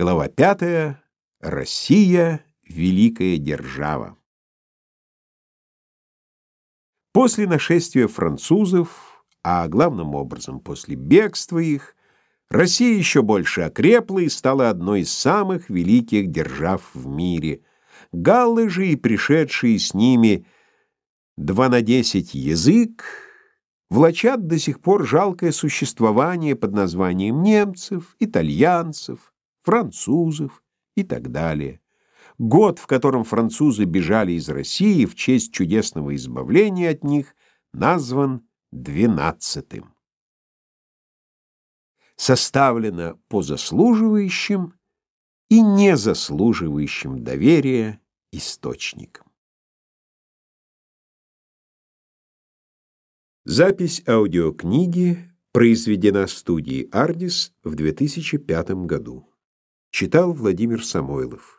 Глава пятая. Россия — великая держава. После нашествия французов, а главным образом после бегства их, Россия еще больше окрепла и стала одной из самых великих держав в мире. Галлы же и пришедшие с ними два на десять язык влачат до сих пор жалкое существование под названием немцев, итальянцев, французов и так далее. Год, в котором французы бежали из России в честь чудесного избавления от них, назван двенадцатым. Составлено по заслуживающим и незаслуживающим доверия источникам. Запись аудиокниги произведена студией «Ардис» в 2005 году. Читал Владимир Самойлов.